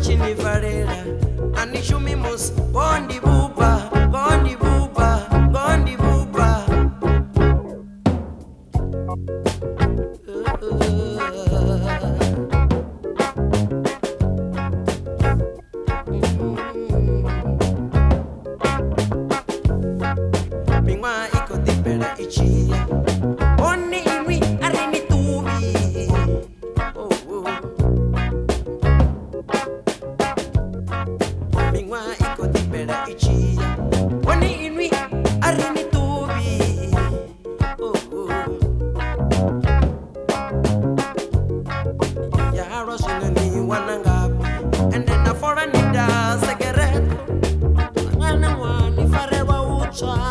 chini varela anishumimos bondi bo and then a foreign leader, cigarette. And one if I ever would try.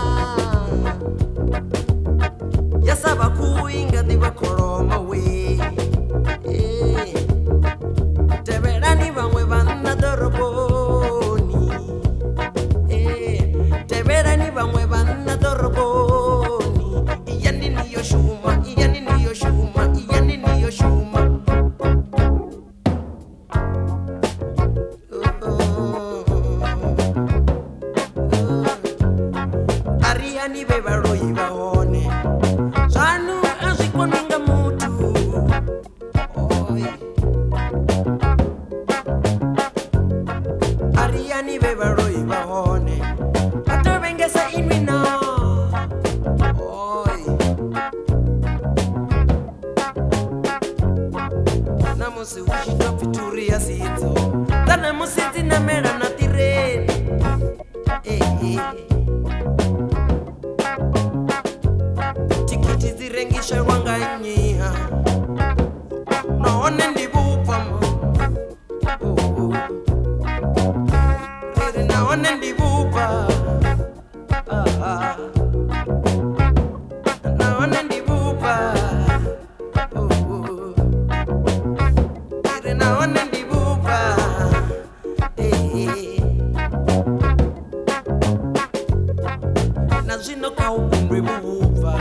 vani ve valoyi va hone zvanu a zvi kona nga mutu ariyani ve valoyi va hone va to vengesa inwi na namusi u xi twa pfituri ya sidzo ta namusi dzi namela na tireni ee hey, hey. ndi dzi rengishe lwa nga nyiha nahone ndi vhubva mo riri nahone ndi vhubva nahone ndi vhubva riri nahone ndi vhubva na zwino kha ubumbwi vhubva